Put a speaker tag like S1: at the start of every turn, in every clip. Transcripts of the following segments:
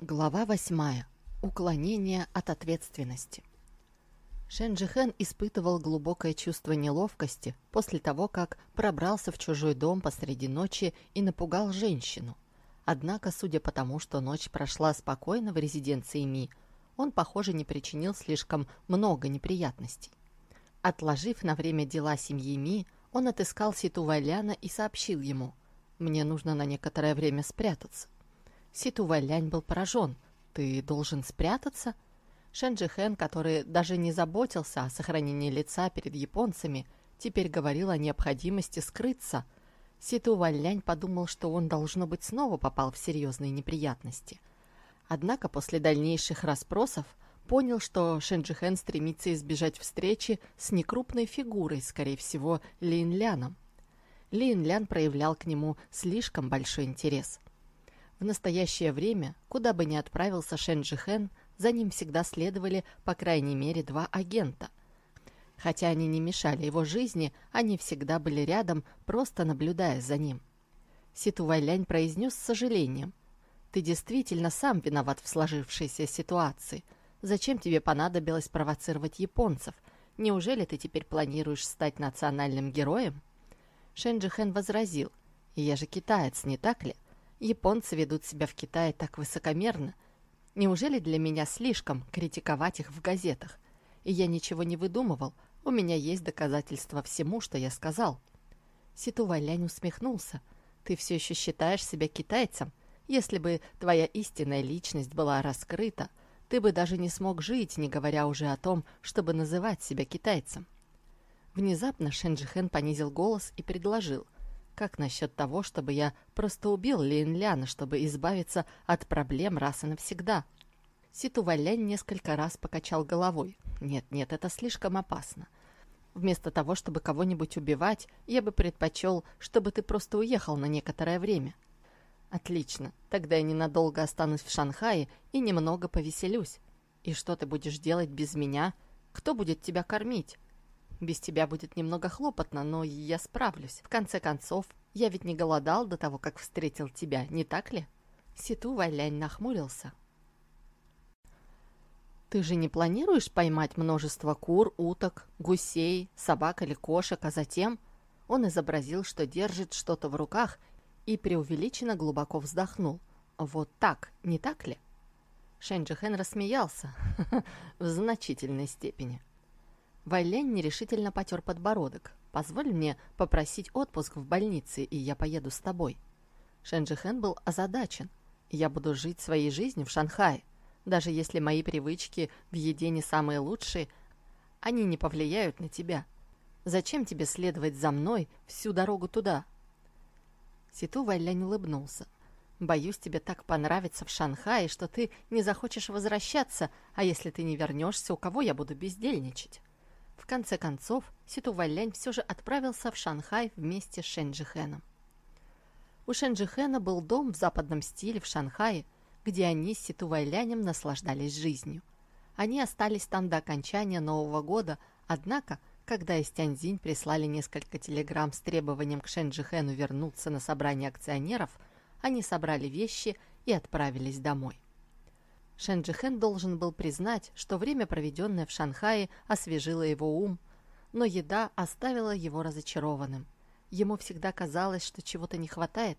S1: Глава восьмая. Уклонение от ответственности. Шенджихен испытывал глубокое чувство неловкости после того, как пробрался в чужой дом посреди ночи и напугал женщину. Однако, судя по тому, что ночь прошла спокойно в резиденции Ми, он, похоже, не причинил слишком много неприятностей. Отложив на время дела семьи Ми, он отыскал Ситу Вайляна и сообщил ему «Мне нужно на некоторое время спрятаться». Ситу Вайлянь был поражен. «Ты должен спрятаться?» Шенджи Хэн, который даже не заботился о сохранении лица перед японцами, теперь говорил о необходимости скрыться. Ситу Вайлянь подумал, что он, должно быть, снова попал в серьезные неприятности. Однако после дальнейших расспросов понял, что Шенджи Хэн стремится избежать встречи с некрупной фигурой, скорее всего, Лин Ляном. Лин Лян проявлял к нему слишком большой интерес – в настоящее время, куда бы ни отправился Шен Джихэн, за ним всегда следовали по крайней мере два агента. Хотя они не мешали его жизни, они всегда были рядом, просто наблюдая за ним. Ситу Вайлянь произнес с сожалением. «Ты действительно сам виноват в сложившейся ситуации. Зачем тебе понадобилось провоцировать японцев? Неужели ты теперь планируешь стать национальным героем?» Шен Джихэн возразил. «Я же китаец, не так ли? Японцы ведут себя в Китае так высокомерно. Неужели для меня слишком критиковать их в газетах? И я ничего не выдумывал, у меня есть доказательства всему, что я сказал. Ситу Вайлянь усмехнулся. Ты все еще считаешь себя китайцем? Если бы твоя истинная личность была раскрыта, ты бы даже не смог жить, не говоря уже о том, чтобы называть себя китайцем. Внезапно Шенджихен понизил голос и предложил – как насчет того, чтобы я просто убил Лин Ляна, чтобы избавиться от проблем раз и навсегда? Ситу Валянь несколько раз покачал головой. Нет, нет, это слишком опасно. Вместо того, чтобы кого-нибудь убивать, я бы предпочел, чтобы ты просто уехал на некоторое время. Отлично, тогда я ненадолго останусь в Шанхае и немного повеселюсь. И что ты будешь делать без меня? Кто будет тебя кормить? Без тебя будет немного хлопотно, но я справлюсь. В конце концов, я ведь не голодал до того, как встретил тебя, не так ли?» Ситу Вайлянь нахмурился. «Ты же не планируешь поймать множество кур, уток, гусей, собак или кошек, а затем...» Он изобразил, что держит что-то в руках и преувеличенно глубоко вздохнул. «Вот так, не так ли?» Шэнджихен рассмеялся в значительной степени. Вайлень нерешительно потер подбородок. «Позволь мне попросить отпуск в больнице, и я поеду с тобой». Шенджихен был озадачен. «Я буду жить своей жизнью в Шанхае. Даже если мои привычки в еде не самые лучшие, они не повлияют на тебя. Зачем тебе следовать за мной всю дорогу туда?» Ситу Вайлянь улыбнулся. «Боюсь, тебе так понравится в Шанхае, что ты не захочешь возвращаться, а если ты не вернешься, у кого я буду бездельничать?» В конце концов, Ситу Вайлянь все же отправился в Шанхай вместе с Шенджихеном. У Шенджихена был дом в западном стиле в Шанхае, где они с Ситу Вайлянем наслаждались жизнью. Они остались там до окончания Нового года, однако, когда из Тяньзинь прислали несколько телеграмм с требованием к Шенджихену вернуться на собрание акционеров, они собрали вещи и отправились домой. Шенджихен должен был признать, что время, проведенное в Шанхае, освежило его ум, но еда оставила его разочарованным. Ему всегда казалось, что чего-то не хватает.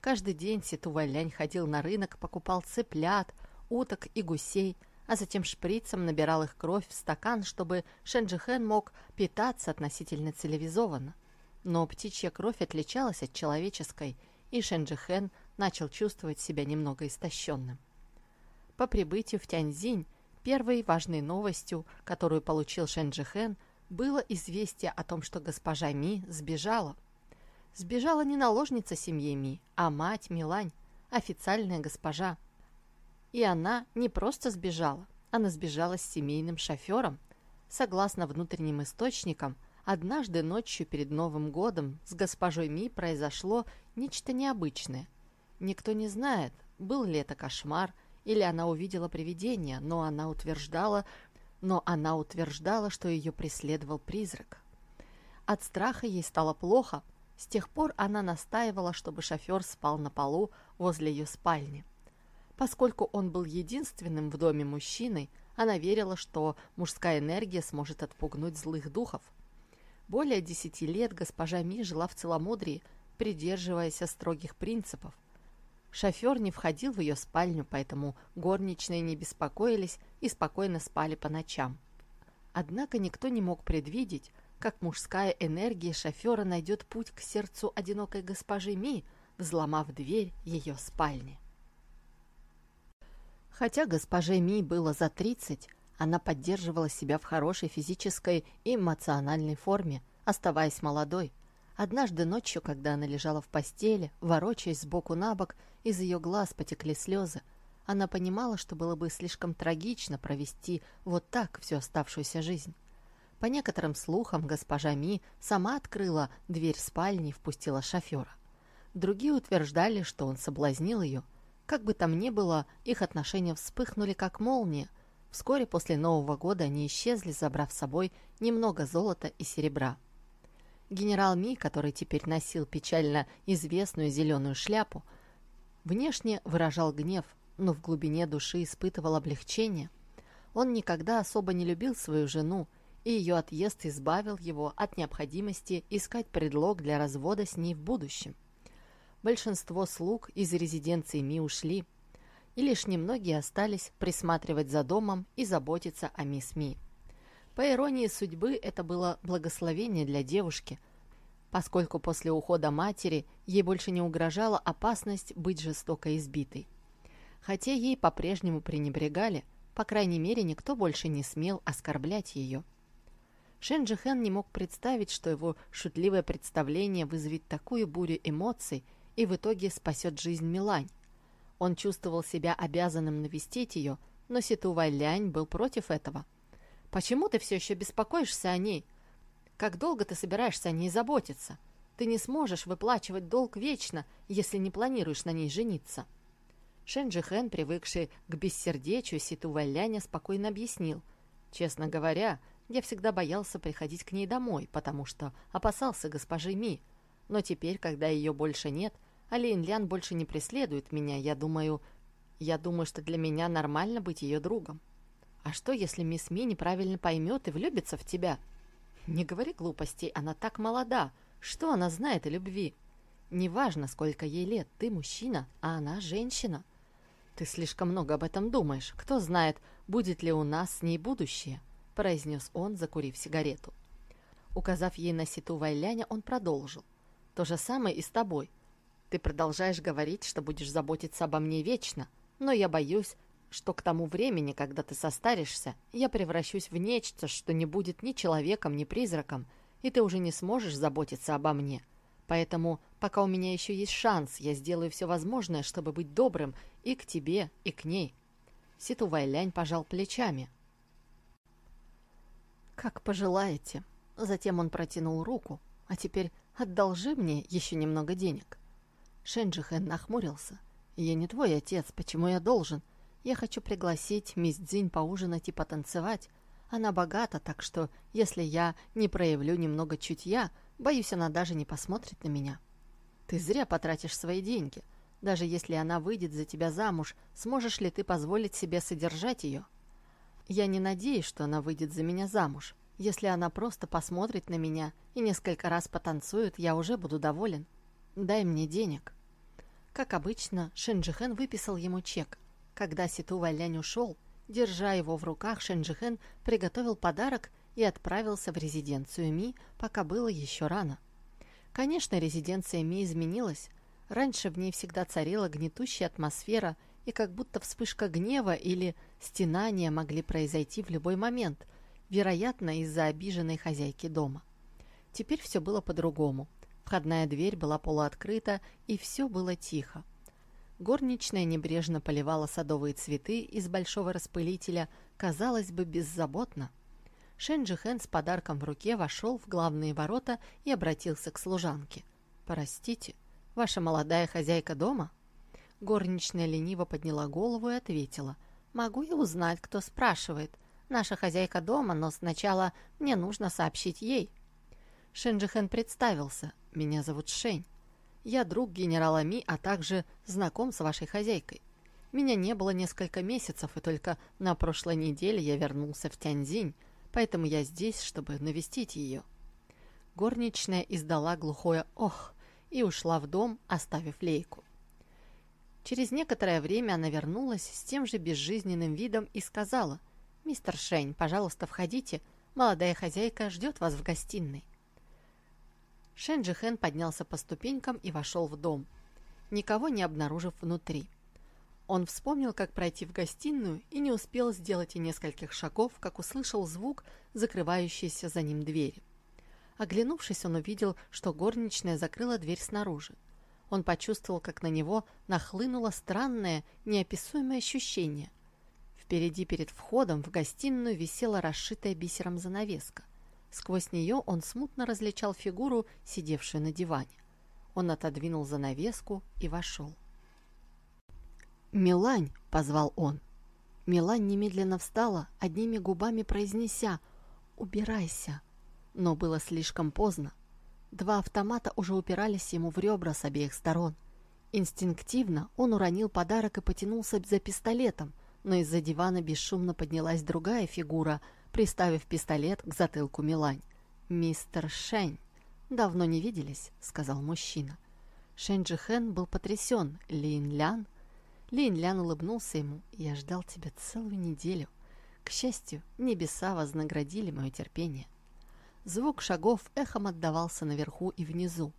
S1: Каждый день Ситу Вайлянь ходил на рынок, покупал цыплят, уток и гусей, а затем шприцем набирал их кровь в стакан, чтобы Шенджихен мог питаться относительно цивилизованно. Но птичья кровь отличалась от человеческой, и Шенджихен начал чувствовать себя немного истощенным. По прибытию в Тяньзинь первой важной новостью, которую получил Шенджихен, было известие о том, что госпожа Ми сбежала. Сбежала не наложница семьи Ми, а мать Милань, официальная госпожа. И она не просто сбежала, она сбежала с семейным шофером. Согласно внутренним источникам, однажды ночью перед Новым годом с госпожой Ми произошло нечто необычное. Никто не знает, был ли это кошмар – или она увидела привидение, но она утверждала, но она утверждала, что ее преследовал призрак. От страха ей стало плохо. С тех пор она настаивала, чтобы шофер спал на полу возле ее спальни. Поскольку он был единственным в доме мужчиной, она верила, что мужская энергия сможет отпугнуть злых духов. Более десяти лет госпожа Ми жила в целомудрии, придерживаясь строгих принципов. Шофер не входил в ее спальню, поэтому горничные не беспокоились и спокойно спали по ночам. Однако никто не мог предвидеть, как мужская энергия шофера найдет путь к сердцу одинокой госпожи Ми, взломав дверь ее спальни. Хотя госпоже Ми было за 30, она поддерживала себя в хорошей физической и эмоциональной форме, оставаясь молодой. Однажды ночью, когда она лежала в постели, ворочаясь сбоку на бок, из ее глаз потекли слезы. Она понимала, что было бы слишком трагично провести вот так всю оставшуюся жизнь. По некоторым слухам, госпожа Ми сама открыла дверь спальни и впустила шофера. Другие утверждали, что он соблазнил ее. Как бы там ни было, их отношения вспыхнули как молния. Вскоре после Нового года они исчезли, забрав с собой немного золота и серебра. Генерал Ми, который теперь носил печально известную зеленую шляпу, внешне выражал гнев, но в глубине души испытывал облегчение. Он никогда особо не любил свою жену, и ее отъезд избавил его от необходимости искать предлог для развода с ней в будущем. Большинство слуг из резиденции Ми ушли, и лишь немногие остались присматривать за домом и заботиться о мисс Ми. По иронии судьбы, это было благословение для девушки, поскольку после ухода матери ей больше не угрожала опасность быть жестоко избитой. Хотя ей по-прежнему пренебрегали, по крайней мере, никто больше не смел оскорблять ее. Шенджихен не мог представить, что его шутливое представление вызовет такую бурю эмоций и в итоге спасет жизнь Милань. Он чувствовал себя обязанным навестить ее, но Ситу Вайлянь был против этого. «Почему ты все еще беспокоишься о ней? Как долго ты собираешься о ней заботиться? Ты не сможешь выплачивать долг вечно, если не планируешь на ней жениться». Шенджи Хэн, привыкший к бессердечию Ситу Вайляня, спокойно объяснил. «Честно говоря, я всегда боялся приходить к ней домой, потому что опасался госпожи Ми. Но теперь, когда ее больше нет, а Лин Лян больше не преследует меня, я думаю... Я думаю, что для меня нормально быть ее другом. А что, если мисс Ми неправильно поймет и влюбится в тебя? Не говори глупостей, она так молода. Что она знает о любви? Неважно, сколько ей лет, ты мужчина, а она женщина. Ты слишком много об этом думаешь. Кто знает, будет ли у нас с ней будущее, произнес он, закурив сигарету. Указав ей на ситу Вайляня, он продолжил. То же самое и с тобой. Ты продолжаешь говорить, что будешь заботиться обо мне вечно, но я боюсь, что к тому времени, когда ты состаришься, я превращусь в нечто, что не будет ни человеком, ни призраком, и ты уже не сможешь заботиться обо мне. Поэтому, пока у меня еще есть шанс, я сделаю все возможное, чтобы быть добрым и к тебе, и к ней». Ситу Вайлянь пожал плечами. «Как пожелаете». Затем он протянул руку. «А теперь одолжи мне еще немного денег». Шенджихэн нахмурился. «Я не твой отец, почему я должен? Я хочу пригласить мисс Цзинь поужинать и потанцевать. Она богата, так что, если я не проявлю немного чутья, боюсь, она даже не посмотрит на меня. Ты зря потратишь свои деньги. Даже если она выйдет за тебя замуж, сможешь ли ты позволить себе содержать ее? Я не надеюсь, что она выйдет за меня замуж. Если она просто посмотрит на меня и несколько раз потанцует, я уже буду доволен. Дай мне денег. Как обычно, Шенджихен выписал ему чек. Когда Ситу Валянь ушел, держа его в руках, Шенджихен приготовил подарок и отправился в резиденцию Ми, пока было еще рано. Конечно, резиденция Ми изменилась. Раньше в ней всегда царила гнетущая атмосфера, и как будто вспышка гнева или стенания могли произойти в любой момент, вероятно, из-за обиженной хозяйки дома. Теперь все было по-другому. Входная дверь была полуоткрыта, и все было тихо. Горничная небрежно поливала садовые цветы из большого распылителя, казалось бы, беззаботно. Шенджи Хэн с подарком в руке вошел в главные ворота и обратился к служанке. «Простите, ваша молодая хозяйка дома?» Горничная лениво подняла голову и ответила. «Могу я узнать, кто спрашивает? Наша хозяйка дома, но сначала мне нужно сообщить ей». Шенджихен представился. «Меня зовут Шень. Я друг генерала Ми, а также знаком с вашей хозяйкой. Меня не было несколько месяцев, и только на прошлой неделе я вернулся в Тяньзинь, поэтому я здесь, чтобы навестить ее». Горничная издала глухое «ох» и ушла в дом, оставив лейку. Через некоторое время она вернулась с тем же безжизненным видом и сказала, «Мистер Шень, пожалуйста, входите, молодая хозяйка ждет вас в гостиной». Шэнь Джихэн поднялся по ступенькам и вошел в дом, никого не обнаружив внутри. Он вспомнил, как пройти в гостиную, и не успел сделать и нескольких шагов, как услышал звук, закрывающейся за ним двери. Оглянувшись, он увидел, что горничная закрыла дверь снаружи. Он почувствовал, как на него нахлынуло странное, неописуемое ощущение. Впереди перед входом в гостиную висела расшитая бисером занавеска. Сквозь нее он смутно различал фигуру, сидевшую на диване. Он отодвинул занавеску и вошел. «Милань!» — позвал он. Милань немедленно встала, одними губами произнеся «Убирайся!» Но было слишком поздно. Два автомата уже упирались ему в ребра с обеих сторон. Инстинктивно он уронил подарок и потянулся за пистолетом, но из-за дивана бесшумно поднялась другая фигура, приставив пистолет к затылку Милань. «Мистер Шень!» «Давно не виделись», — сказал мужчина. Шэнь Джихэн был потрясен. Лин Лян Лин Лян улыбнулся ему. «Я ждал тебя целую неделю. К счастью, небеса вознаградили мое терпение». Звук шагов эхом отдавался наверху и внизу.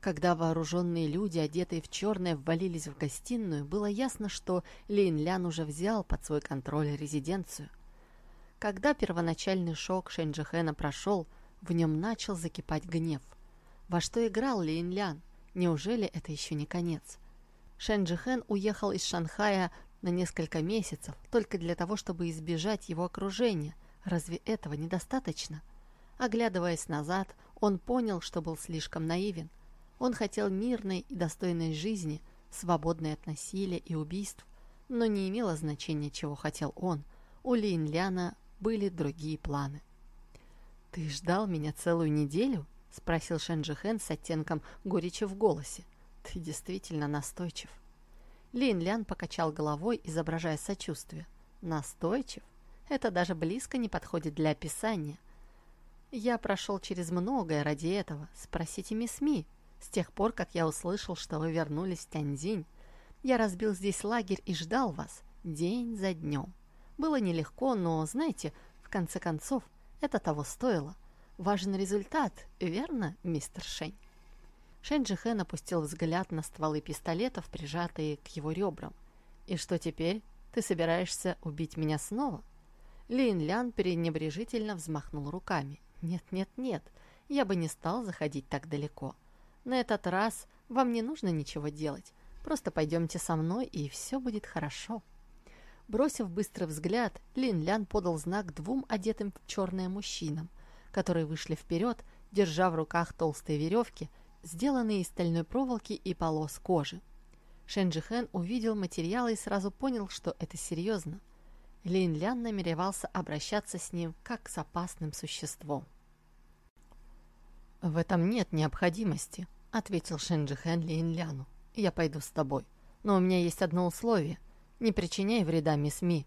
S1: Когда вооруженные люди, одетые в черное, ввалились в гостиную, было ясно, что Лин Лян уже взял под свой контроль резиденцию. Когда первоначальный шок Шэньджихэна прошел, в нем начал закипать гнев. Во что играл Лин Лян? Неужели это еще не конец? Шэн Джихэн уехал из Шанхая на несколько месяцев только для того, чтобы избежать его окружения. Разве этого недостаточно? Оглядываясь назад, он понял, что был слишком наивен. Он хотел мирной и достойной жизни, свободной от насилия и убийств, но не имело значения, чего хотел он. У Лин Ляна были другие планы. «Ты ждал меня целую неделю?» — спросил Шэн Джихэн с оттенком горечи в голосе. Ты действительно настойчив. Лин Лян покачал головой, изображая сочувствие. Настойчив? Это даже близко не подходит для описания. Я прошел через многое ради этого. Спросите мисс Ми. С тех пор, как я услышал, что вы вернулись в Тяньцзинь, я разбил здесь лагерь и ждал вас день за днем. Было нелегко, но, знаете, в конце концов, это того стоило. Важен результат, верно, мистер Шень? Шэнь Хэн опустил взгляд на стволы пистолетов, прижатые к его ребрам. «И что теперь? Ты собираешься убить меня снова?» Лин Лян пренебрежительно взмахнул руками. «Нет, нет, нет, я бы не стал заходить так далеко. На этот раз вам не нужно ничего делать. Просто пойдемте со мной, и все будет хорошо». Бросив быстрый взгляд, Лин Лян подал знак двум одетым в черное мужчинам, которые вышли вперед, держа в руках толстые веревки, сделанные из стальной проволоки и полос кожи. Шенджихэн увидел материалы и сразу понял, что это серьезно. Лин Лян намеревался обращаться с ним как с опасным существом. «В этом нет необходимости», — ответил Шенджихэн Лин Ляну. «Я пойду с тобой. Но у меня есть одно условие. Не причиняй вреда мисс Ми».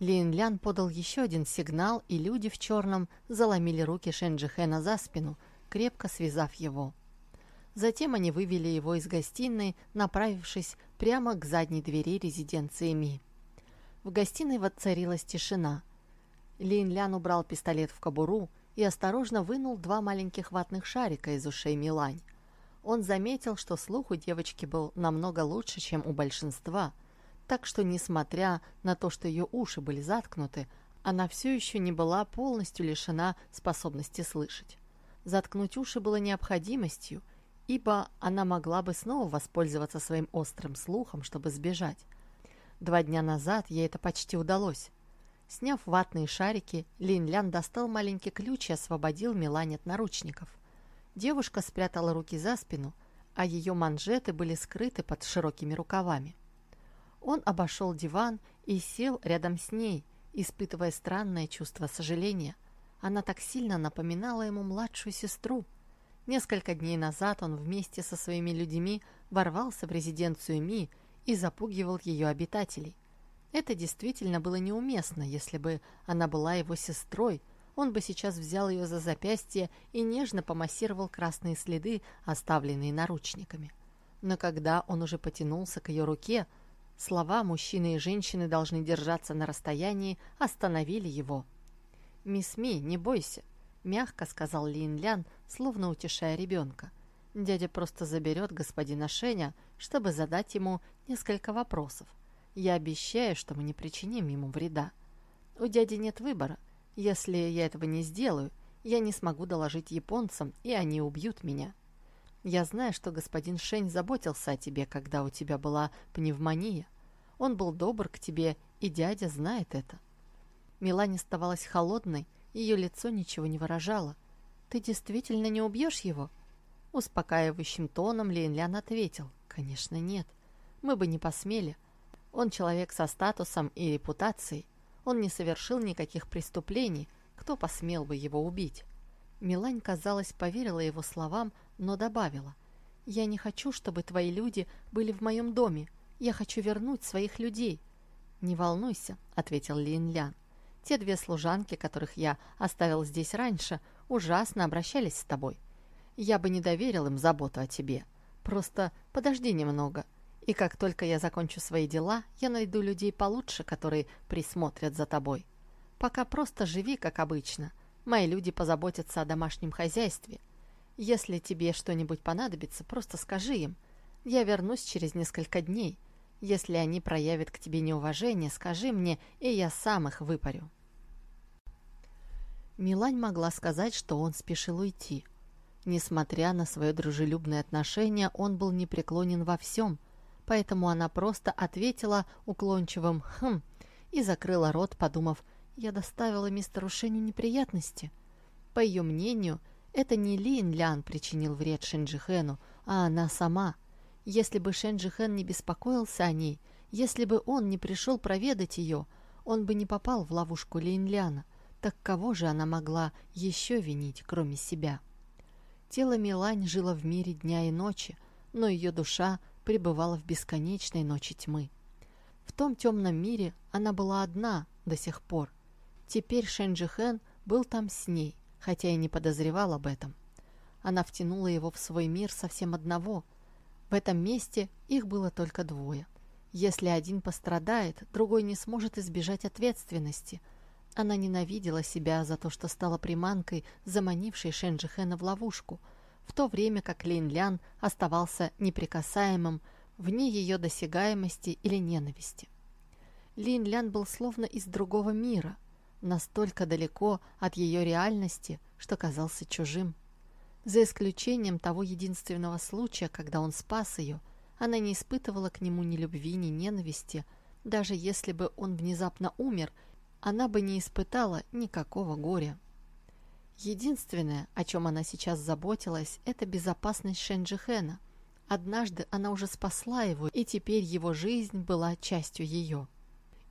S1: Лин Лян подал еще один сигнал, и люди в черном заломили руки Шенджихэна за спину, крепко связав его. Затем они вывели его из гостиной, направившись прямо к задней двери резиденции Ми. В гостиной воцарилась тишина. Лин Лян убрал пистолет в кобуру и осторожно вынул два маленьких ватных шарика из ушей Милань. Он заметил, что слух у девочки был намного лучше, чем у большинства, так что, несмотря на то, что ее уши были заткнуты, она все еще не была полностью лишена способности слышать. Заткнуть уши было необходимостью, ибо она могла бы снова воспользоваться своим острым слухом, чтобы сбежать. Два дня назад ей это почти удалось. Сняв ватные шарики, Лин Лян достал маленький ключ и освободил Милань от наручников. Девушка спрятала руки за спину, а ее манжеты были скрыты под широкими рукавами. Он обошел диван и сел рядом с ней, испытывая странное чувство сожаления. Она так сильно напоминала ему младшую сестру – Несколько дней назад он вместе со своими людьми ворвался в резиденцию Ми и запугивал ее обитателей. Это действительно было неуместно, если бы она была его сестрой, он бы сейчас взял ее за запястье и нежно помассировал красные следы, оставленные наручниками. Но когда он уже потянулся к ее руке, слова «мужчины и женщины должны держаться на расстоянии» остановили его. «Мисс Ми, не бойся», — мягко сказал Лин Лян, словно утешая ребенка. «Дядя просто заберет господина Шеня, чтобы задать ему несколько вопросов. Я обещаю, что мы не причиним ему вреда. У дяди нет выбора. Если я этого не сделаю, я не смогу доложить японцам, и они убьют меня. Я знаю, что господин Шень заботился о тебе, когда у тебя была пневмония. Он был добр к тебе, и дядя знает это. Милане оставалась холодной, ее лицо ничего не выражало. «Ты действительно не убьешь его?» Успокаивающим тоном Лейнлян ответил. «Конечно нет. Мы бы не посмели. Он человек со статусом и репутацией. Он не совершил никаких преступлений, кто посмел бы его убить? Милань, казалось, поверила его словам, но добавила. «Я не хочу, чтобы твои люди были в моем доме. Я хочу вернуть своих людей». «Не волнуйся», — ответил Лин Лян. «Те две служанки, которых я оставил здесь раньше, ужасно обращались с тобой. Я бы не доверил им заботу о тебе. Просто подожди немного. И как только я закончу свои дела, я найду людей получше, которые присмотрят за тобой. Пока просто живи, как обычно. Мои люди позаботятся о домашнем хозяйстве. Если тебе что-нибудь понадобится, просто скажи им. Я вернусь через несколько дней. Если они проявят к тебе неуважение, скажи мне, и я сам их выпарю». Милань могла сказать, что он спешил уйти. Несмотря на свое дружелюбное отношение, он был непреклонен во всем – поэтому она просто ответила уклончивым «хм» и закрыла рот, подумав, «я доставила мистеру Шеню неприятности». По ее мнению, это не Лин Лян причинил вред Шенджихену, а она сама. Если бы Шенджихен не беспокоился о ней, если бы он не пришел проведать ее, он бы не попал в ловушку Лин Ляна. Так кого же она могла еще винить, кроме себя? Тело Милань жило в мире дня и ночи, но ее душа пребывала в бесконечной ночи тьмы. В том темном мире она была одна до сих пор. Теперь Шенджихен был там с ней, хотя и не подозревал об этом. Она втянула его в свой мир совсем одного. В этом месте их было только двое. Если один пострадает, другой не сможет избежать ответственности. Она ненавидела себя за то, что стала приманкой, заманившей Шенджихена в ловушку – в то время как Лин Лян оставался неприкасаемым вне ее досягаемости или ненависти. Лин Лян был словно из другого мира, настолько далеко от ее реальности, что казался чужим. За исключением того единственного случая, когда он спас ее, она не испытывала к нему ни любви, ни ненависти. Даже если бы он внезапно умер, она бы не испытала никакого горя. Единственное, о чем она сейчас заботилась, это безопасность Шенджихена. Однажды она уже спасла его, и теперь его жизнь была частью ее.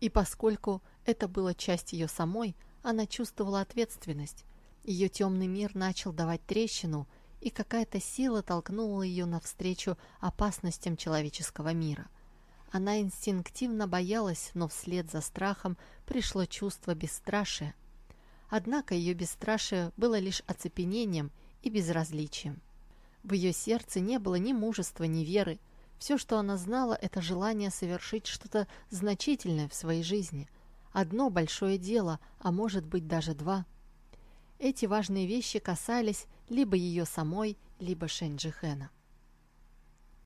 S1: И поскольку это была часть ее самой, она чувствовала ответственность. Ее темный мир начал давать трещину, и какая-то сила толкнула ее навстречу опасностям человеческого мира. Она инстинктивно боялась, но вслед за страхом пришло чувство бесстрашия – Однако ее бесстрашие было лишь оцепенением и безразличием. В ее сердце не было ни мужества, ни веры. Все, что она знала, это желание совершить что-то значительное в своей жизни. Одно большое дело, а может быть даже два. Эти важные вещи касались либо ее самой, либо Шенджихена.